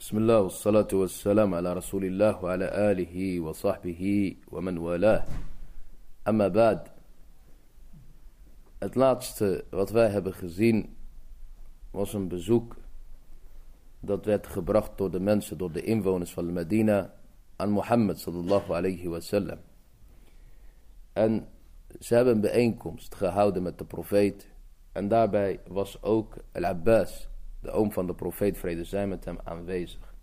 بسم الله والصلاة والسلام على رسول الله وعلى آله وصحبه ومن والاه أما بعد Het laatste wat wij hebben gezien was een bezoek dat werd gebracht door de mensen, door de inwoners van Medina aan Mohammed sallallahu alayhi wasallam. En ze hebben een bijeenkomst gehouden met de profeet en daarbij was ook Al-Abbas, de oom van de profeet, vrede zij met hem, aanwezig.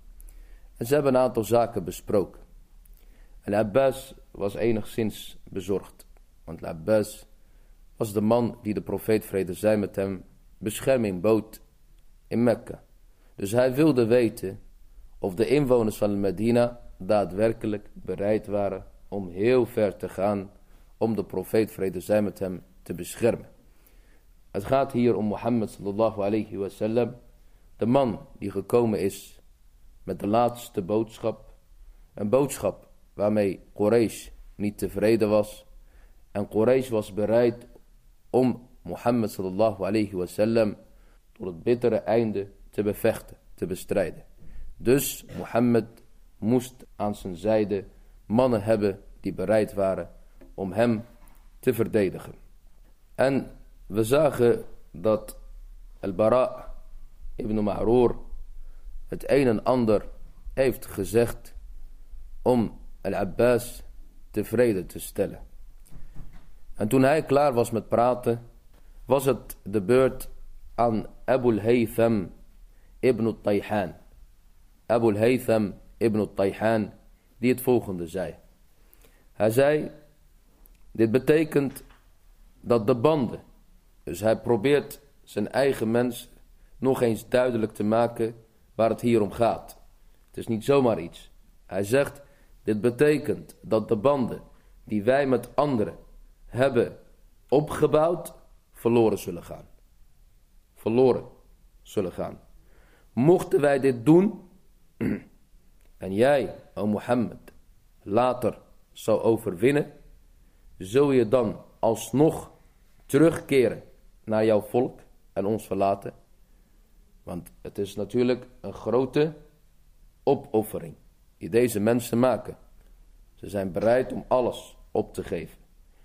En ze hebben een aantal zaken besproken. Al-Abbas was enigszins bezorgd, want Al-Abbas was de man die de profeet, vrede zij met hem, bescherming bood in Mekka. Dus hij wilde weten of de inwoners van Medina daadwerkelijk bereid waren om heel ver te gaan om de profeet, vrede zij met hem, te beschermen. Het gaat hier om Mohammed sallallahu alayhi wasallam, de man die gekomen is met de laatste boodschap. Een boodschap waarmee Quraysh niet tevreden was. En Quraysh was bereid om Mohammed sallallahu alayhi wasallam tot het bittere einde te bevechten, te bestrijden. Dus Mohammed moest aan zijn zijde mannen hebben die bereid waren om hem te verdedigen. En we zagen dat Al-Bara ibn Ma'roor het een en ander heeft gezegd om Al-Abbas tevreden te stellen. En toen hij klaar was met praten, was het de beurt aan Abu al-Haytham ibn al-Tayhan. Abu al-Haytham ibn al-Tayhan, die het volgende zei. Hij zei, dit betekent dat de banden, dus hij probeert zijn eigen mens nog eens duidelijk te maken waar het hier om gaat. Het is niet zomaar iets. Hij zegt, dit betekent dat de banden die wij met anderen hebben opgebouwd, verloren zullen gaan. Verloren zullen gaan. Mochten wij dit doen, en jij, o Mohammed, later zou overwinnen, zul je dan alsnog terugkeren naar jouw volk en ons verlaten? Want het is natuurlijk een grote opoffering die deze mensen maken. Ze zijn bereid om alles op te geven.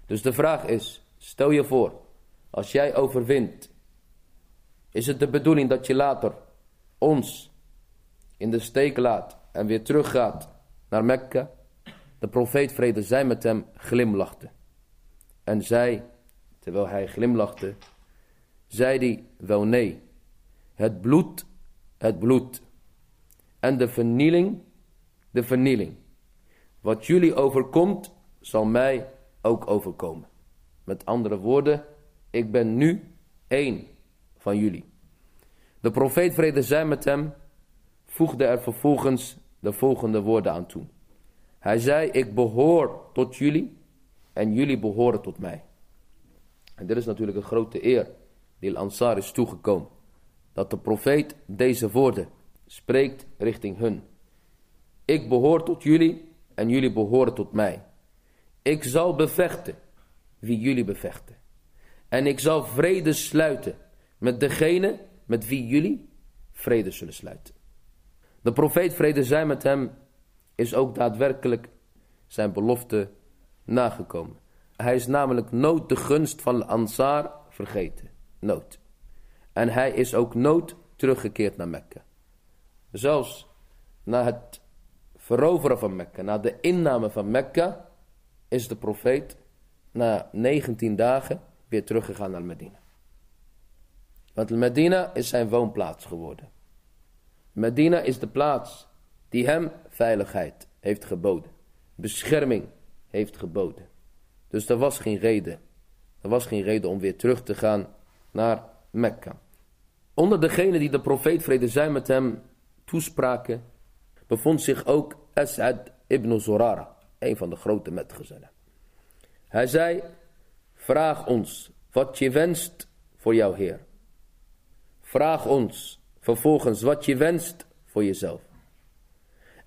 Dus de vraag is, stel je voor, als jij overwint, is het de bedoeling dat je later ons in de steek laat en weer teruggaat naar Mekka? De profeet vrede zij met hem glimlachte. En zei, terwijl hij glimlachte, zei hij wel nee. Het bloed, het bloed. En de vernieling, de vernieling. Wat jullie overkomt, zal mij ook overkomen. Met andere woorden, ik ben nu één van jullie. De profeet vrede zij met hem, voegde er vervolgens de volgende woorden aan toe. Hij zei, ik behoor tot jullie en jullie behoren tot mij. En dit is natuurlijk een grote eer die Al-Ansar is toegekomen. Dat de profeet deze woorden spreekt richting hun. Ik behoor tot jullie en jullie behoren tot mij. Ik zal bevechten wie jullie bevechten. En ik zal vrede sluiten met degene met wie jullie vrede zullen sluiten. De profeet vrede zij met hem is ook daadwerkelijk zijn belofte nagekomen. Hij is namelijk nooit de gunst van de Ansar vergeten. Nood. En hij is ook nooit teruggekeerd naar Mekka. Zelfs na het veroveren van Mekka, na de inname van Mekka, is de profeet na 19 dagen weer teruggegaan naar Medina. Want Medina is zijn woonplaats geworden. Medina is de plaats die hem veiligheid heeft geboden. Bescherming heeft geboden. Dus er was geen reden. Er was geen reden om weer terug te gaan naar Mekka. Onder degenen die de profeet vrede zij met hem toespraken, bevond zich ook As'ad ibn Zorara, een van de grote metgezellen. Hij zei, vraag ons wat je wenst voor jouw Heer. Vraag ons vervolgens wat je wenst voor jezelf.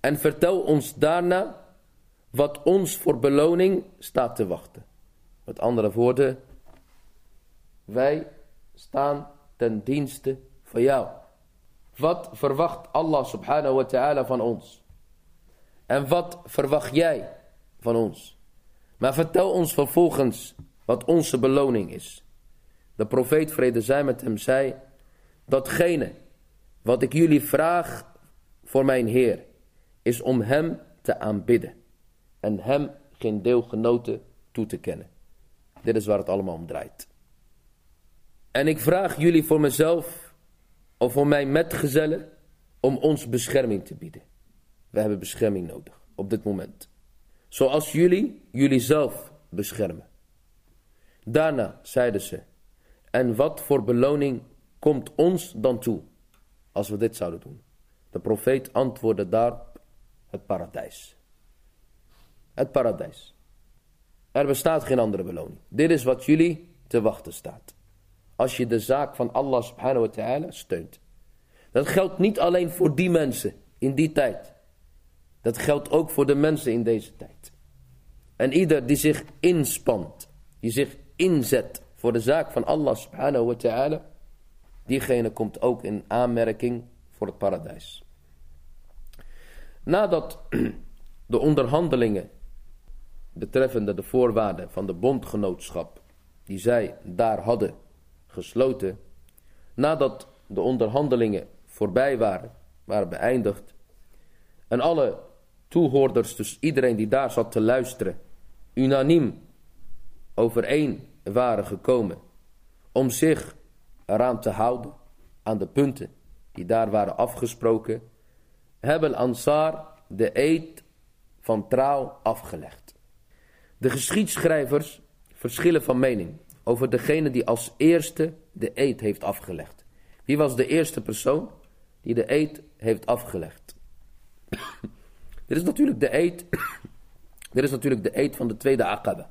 En vertel ons daarna wat ons voor beloning staat te wachten. Met andere woorden, wij staan ten dienste van jou. Wat verwacht Allah subhanahu wa ta'ala van ons? En wat verwacht jij van ons? Maar vertel ons vervolgens wat onze beloning is. De profeet vrede zij met hem zei, datgene wat ik jullie vraag voor mijn Heer, is om hem te aanbidden en hem geen deelgenoten toe te kennen. Dit is waar het allemaal om draait. En ik vraag jullie voor mezelf of voor mijn metgezellen om ons bescherming te bieden. We hebben bescherming nodig op dit moment. Zoals jullie jullie zelf beschermen. Daarna zeiden ze, en wat voor beloning komt ons dan toe als we dit zouden doen? De profeet antwoordde daarop, het paradijs. Het paradijs. Er bestaat geen andere beloning. Dit is wat jullie te wachten staat. Als je de zaak van Allah subhanahu wa ta'ala steunt. Dat geldt niet alleen voor die mensen in die tijd. Dat geldt ook voor de mensen in deze tijd. En ieder die zich inspant, die zich inzet voor de zaak van Allah subhanahu wa ta'ala, diegene komt ook in aanmerking voor het paradijs. Nadat de onderhandelingen betreffende de voorwaarden van de bondgenootschap die zij daar hadden gesloten, nadat de onderhandelingen voorbij waren, waren beëindigd en alle toehoorders, dus iedereen die daar zat te luisteren, unaniem overeen waren gekomen om zich eraan te houden, aan de punten die daar waren afgesproken, hebben Ansar de eed van trouw afgelegd. De geschiedschrijvers verschillen van mening over degene die als eerste de eed heeft afgelegd. Wie was de eerste persoon die de eed heeft afgelegd? Dit is natuurlijk de eed, dit is natuurlijk de eed van de tweede Aqaba.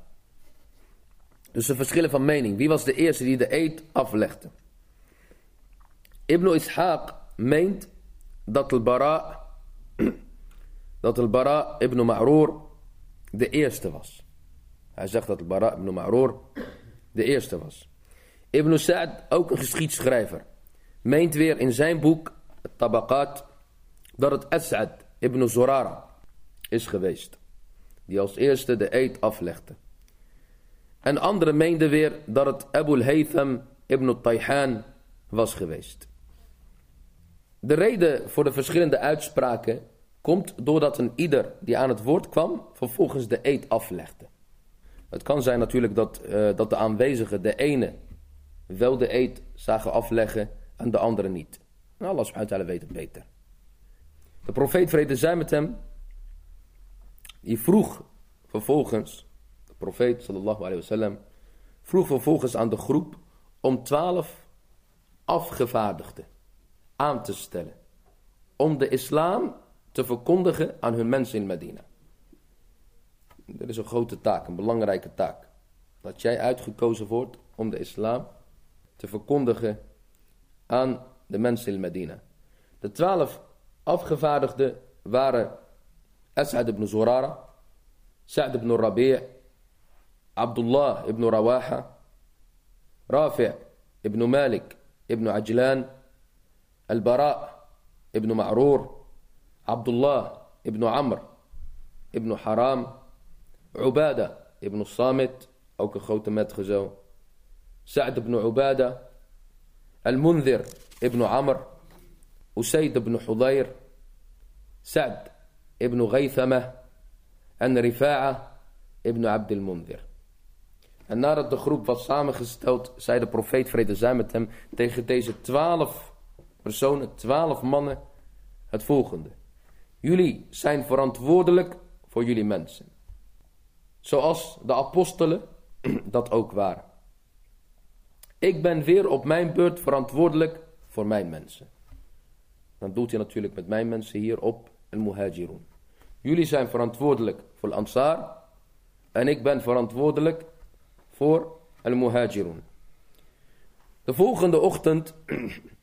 Dus ze verschillen van mening. Wie was de eerste die de eed aflegde? Ibn Ishaq meent dat al-Bara dat al-Bara ibn Ma'roor de eerste was. Hij zegt dat al-Bara ibn Ma'roor de eerste was. Ibn Sa'd, ook een geschiedschrijver, meent weer in zijn boek Tabaqat dat het As'ad ibn Zurara is geweest. Die als eerste de eed aflegde. En anderen meenden weer dat het Abu Haytham ibn Tayhan was geweest. De reden voor de verschillende uitspraken komt doordat een ieder die aan het woord kwam vervolgens de eed aflegde. Het kan zijn natuurlijk dat, uh, dat de aanwezigen de ene wel de eed zagen afleggen en de andere niet. Nou, Allah subhanahu weet het beter. De profeet vrede zij met hem, die vroeg vervolgens, de profeet sallallahu vroeg vervolgens aan de groep om twaalf afgevaardigden aan te stellen. Om de islam te verkondigen aan hun mensen in Medina. Dit is een grote taak, een belangrijke taak. Dat jij uitgekozen wordt om de islam te verkondigen aan de mensen in Medina. De twaalf afgevaardigden waren As'ad ibn Zurara, Sa'd ibn Rabi' Abdullah ibn Rawaha, Rafi' ibn Malik ibn Ajlan, Al-Bara' ibn Ma'rur, Abdullah ibn Amr ibn Haram, Ubada ibn Samit, ook een grote metgezel. Sa'd ibn Ubada, Al-Munzir ibn Amr, Usaid ibn Hudayr, Sa'd ibn Gaythama en Rifa'a ibn Abd al-Munzir. En nadat de groep was samengesteld, zei de profeet vrede zij met hem tegen deze twaalf personen, twaalf mannen, het volgende. Jullie zijn verantwoordelijk voor jullie mensen. Zoals de apostelen dat ook waren. Ik ben weer op mijn beurt verantwoordelijk voor mijn mensen. Dan doet hij natuurlijk met mijn mensen hier op een muhajirun. Jullie zijn verantwoordelijk voor Ansar. En ik ben verantwoordelijk voor een muhajirun. De volgende ochtend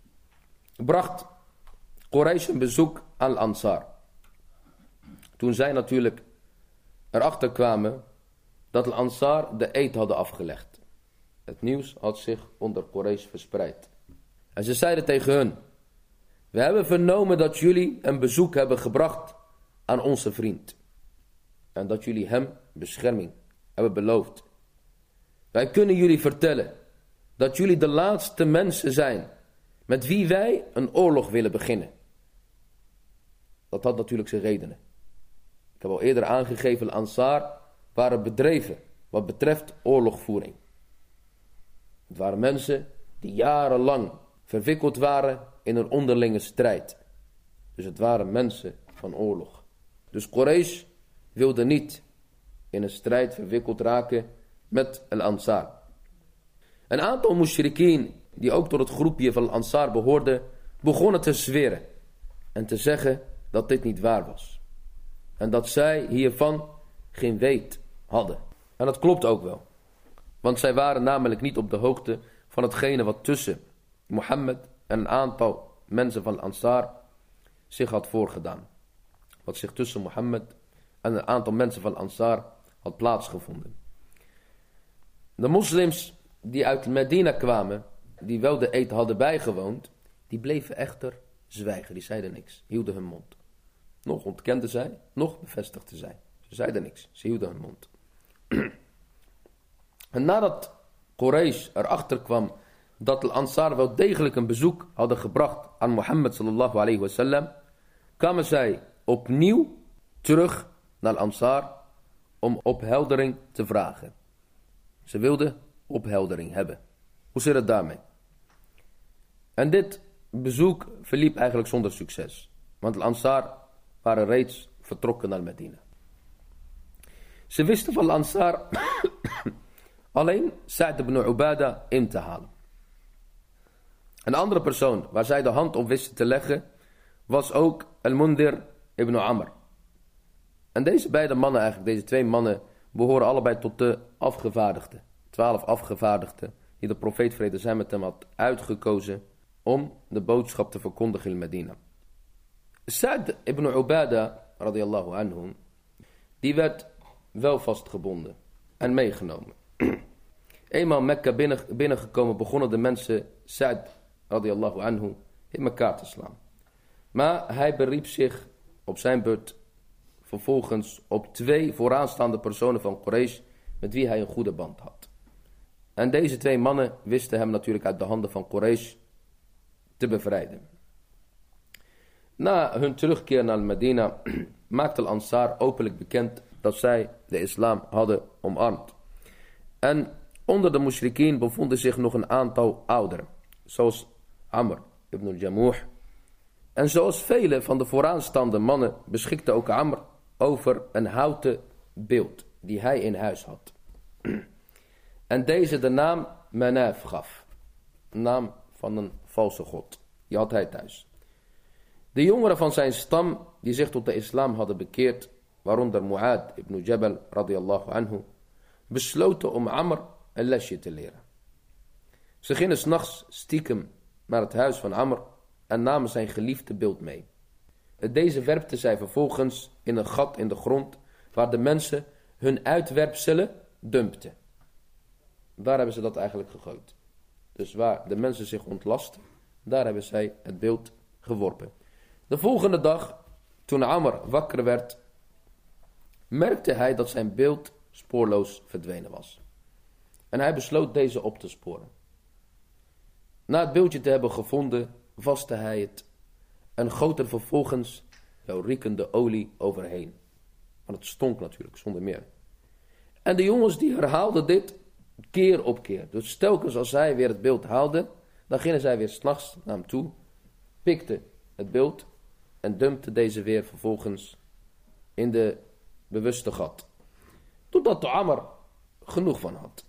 bracht Quraysh een bezoek aan Ansar. Toen zij natuurlijk erachter kwamen dat de Ansar de eed hadden afgelegd. Het nieuws had zich onder Quraysh verspreid. En ze zeiden tegen hun, We hebben vernomen dat jullie een bezoek hebben gebracht aan onze vriend. En dat jullie hem bescherming hebben beloofd. Wij kunnen jullie vertellen dat jullie de laatste mensen zijn met wie wij een oorlog willen beginnen. Dat had natuurlijk zijn redenen. Ik heb al eerder aangegeven, Ansar waren bedreven wat betreft oorlogvoering. Het waren mensen die jarenlang verwikkeld waren in een onderlinge strijd. Dus het waren mensen van oorlog. Dus Quraysh wilde niet in een strijd verwikkeld raken met Al-Ansar. Een aantal mushrikeen die ook tot het groepje van Al-Ansar behoorden, begonnen te zweren en te zeggen dat dit niet waar was. En dat zij hiervan geen weet hadden. En dat klopt ook wel. Want zij waren namelijk niet op de hoogte van hetgene wat tussen Mohammed en een aantal mensen van Ansar zich had voorgedaan. Wat zich tussen Mohammed en een aantal mensen van Ansar had plaatsgevonden. De moslims die uit Medina kwamen, die wel de eet hadden bijgewoond, die bleven echter zwijgen. Die zeiden niks, hielden hun mond. Nog ontkenden zij, nog bevestigden zij. Ze zeiden niks, ze hielden hun mond. en nadat Quraysh erachter kwam dat de Ansar wel degelijk een bezoek hadden gebracht aan Mohammed sallallahu alayhi wasallam, kwamen zij opnieuw terug naar Ansar om opheldering te vragen. Ze wilden opheldering hebben. Hoe zit het daarmee? En dit bezoek verliep eigenlijk zonder succes. Want de Ansar waren reeds vertrokken naar Medina. Ze wisten van de Ansar alleen Sa'd ibn Ubada in te halen. Een andere persoon waar zij de hand op wisten te leggen was ook Al-Mundir ibn Amr. En deze beide mannen eigenlijk, deze twee mannen, behoren allebei tot de afgevaardigden. Twaalf afgevaardigden die de profeet vrede zijn met hem had uitgekozen om de boodschap te verkondigen in Medina. Sa'd ibn Ubada, radiyallahu anhu, die werd wel vastgebonden en meegenomen. Eenmaal Mekka binnen, binnengekomen begonnen de mensen Sa'd radiyallahu anhu in elkaar te slaan. Maar hij beriep zich op zijn beurt vervolgens op twee vooraanstaande personen van Quraysh met wie hij een goede band had. En deze twee mannen wisten hem natuurlijk uit de handen van Quraysh te bevrijden. Na hun terugkeer naar Medina maakte Al-Ansar openlijk bekend dat zij de islam hadden omarmd. En onder de mushrikeen bevonden zich nog een aantal ouderen, zoals Amr ibn al-Jamuh. En zoals vele van de vooraanstaande mannen beschikte ook Amr over een houten beeld die hij in huis had. En deze de naam Manaf gaf. naam van een valse god. Die had hij thuis. De jongeren van zijn stam die zich tot de islam hadden bekeerd, waaronder Mu'ad ibn Jabal radiyallahu anhu, besloten om Amr een lesje te leren. Ze gingen s'nachts stiekem naar het huis van Amr en namen zijn geliefde beeld mee. Deze werpte zij vervolgens in een gat in de grond waar de mensen hun uitwerpselen dumpten. Daar hebben ze dat eigenlijk gegooid. Dus waar de mensen zich ontlasten, daar hebben zij het beeld geworpen. De volgende dag, toen Amr wakker werd, merkte hij dat zijn beeld spoorloos verdwenen was. En hij besloot deze op te sporen. Na het beeldje te hebben gevonden, vaste hij het en goot er vervolgens jouw riekende olie overheen. Want het stonk natuurlijk, zonder meer. En de jongens die herhaalden dit keer op keer. Dus telkens als zij weer het beeld haalden, dan gingen zij weer s'nachts naar hem toe, pikten het beeld en dumpte deze weer vervolgens in de bewuste gat. Totdat de Amr genoeg van had.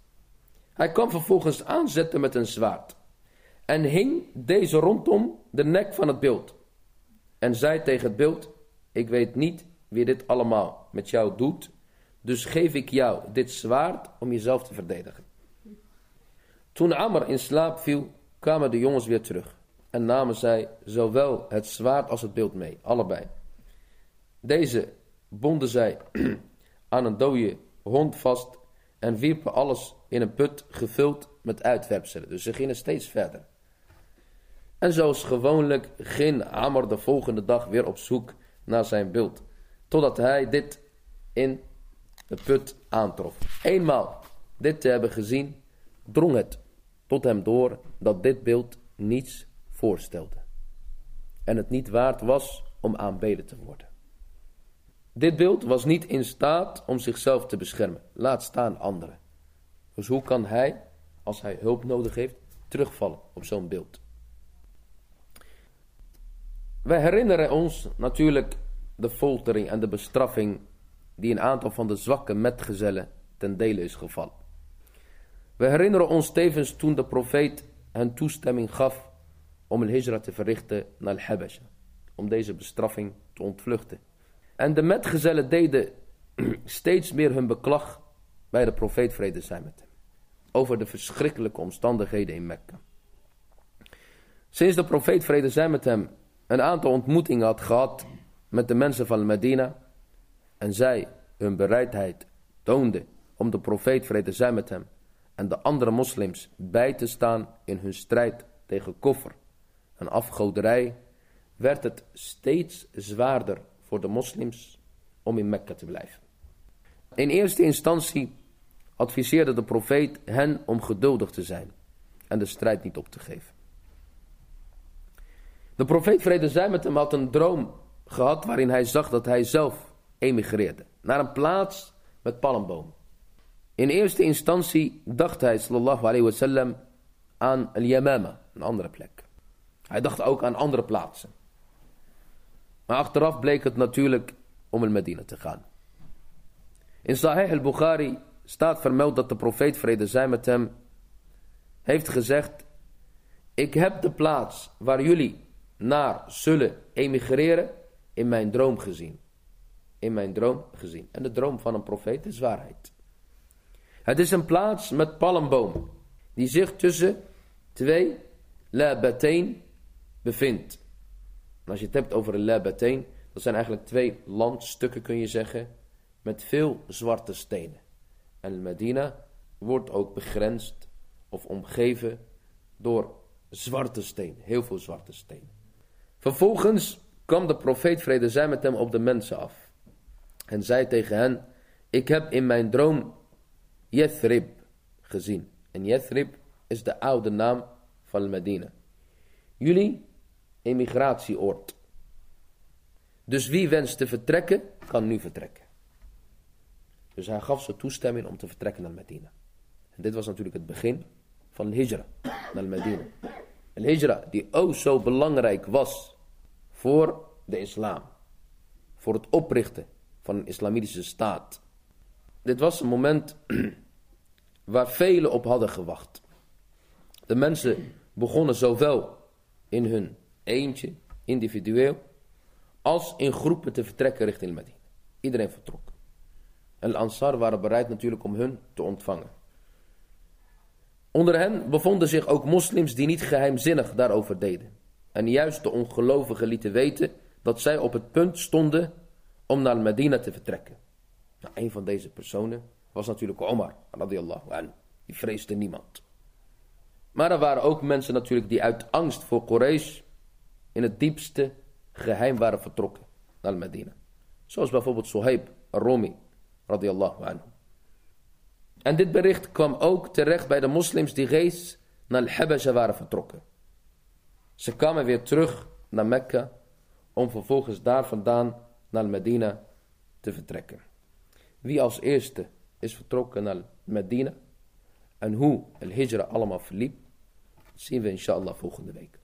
Hij kwam vervolgens aanzetten met een zwaard en hing deze rondom de nek van het beeld. En zei tegen het beeld, ik weet niet wie dit allemaal met jou doet, dus geef ik jou dit zwaard om jezelf te verdedigen. Toen Amr in slaap viel, kwamen de jongens weer terug en namen zij zowel het zwaard als het beeld mee, allebei. Deze bonden zij aan een dode hond vast en wierpen alles in een put gevuld met uitwerpselen. Dus ze gingen steeds verder. En zoals gewoonlijk ging Amr de volgende dag weer op zoek naar zijn beeld. Totdat hij dit in de put aantrof. Eenmaal dit te hebben gezien, drong het tot hem door dat dit beeld niets voorstelde. En het niet waard was om aanbeden te worden. Dit beeld was niet in staat om zichzelf te beschermen, laat staan anderen. Dus hoe kan hij, als hij hulp nodig heeft, terugvallen op zo'n beeld? Wij herinneren ons natuurlijk de foltering en de bestraffing die een aantal van de zwakke metgezellen ten dele is gevallen. We herinneren ons tevens toen de profeet hen toestemming gaf om een hijra te verrichten naar Al-Habasha, om deze bestraffing te ontvluchten. En de metgezellen deden steeds meer hun beklag bij de profeet vrede zijn met hem, over de verschrikkelijke omstandigheden in Mekka. Sinds de profeet vrede zijn met hem een aantal ontmoetingen had gehad met de mensen van Medina en zij hun bereidheid toonden om de profeet vrede zijn met hem en de andere moslims bij te staan in hun strijd tegen koffer en afgoderij, werd het steeds zwaarder voor de moslims om in Mekka te blijven. In eerste instantie adviseerde de profeet hen om geduldig te zijn en de strijd niet op te geven. De profeet vrede zij met hem had een droom gehad waarin hij zag dat hij zelf emigreerde naar een plaats met palmboom. In eerste instantie dacht hij sallallahu alayhi wasallam aan al-Yamama, een andere plek. Hij dacht ook aan andere plaatsen. Maar achteraf bleek het natuurlijk om al-Medina te gaan. In Sahih al-Bukhari staat vermeld dat de profeet vrede zij met hem heeft gezegd ik heb de plaats waar jullie naar zullen emigreren in mijn droom gezien. In mijn droom gezien. En de droom van een profeet is waarheid. Het is een plaats met palmbomen die zich tussen twee labateen bevindt. Als je het hebt over een labateen, dat zijn eigenlijk twee landstukken kun je zeggen, met veel zwarte stenen. En Medina wordt ook begrensd of omgeven door zwarte stenen, heel veel zwarte stenen. Vervolgens kwam de profeet vrede zij met hem op de mensen af. En zei tegen hen, ik heb in mijn droom Yathrib gezien. En Yathrib is de oude naam van Medina. Jullie emigratieoord. Dus wie wenst te vertrekken, kan nu vertrekken. Dus hij gaf ze toestemming om te vertrekken naar Medina. En dit was natuurlijk het begin van de hijra naar Medina. Een hijra die ook zo belangrijk was voor de islam. Voor het oprichten van een islamitische staat. Dit was een moment waar velen op hadden gewacht. De mensen begonnen zowel in hun eentje, individueel, als in groepen te vertrekken richting Medina. Iedereen vertrok. En de Ansar waren bereid natuurlijk om hun te ontvangen. Onder hen bevonden zich ook moslims die niet geheimzinnig daarover deden en juist de ongelovigen lieten weten dat zij op het punt stonden om naar Medina te vertrekken. Nou, een van deze personen was natuurlijk Omar, radiyallahu anhu. Die vreesde niemand. Maar er waren ook mensen natuurlijk die uit angst voor Quraysh in het diepste geheim waren vertrokken naar Medina. Zoals bijvoorbeeld Suhaib al-Rumi, radiyallahu anhu. En dit bericht kwam ook terecht bij de moslims die reeds naar Al-Habasha waren vertrokken. Ze kwamen weer terug naar Mekka om vervolgens daar vandaan naar Medina te vertrekken. Wie als eerste is vertrokken naar Medina en hoe el hijra allemaal verliep, zien we inshallah volgende week.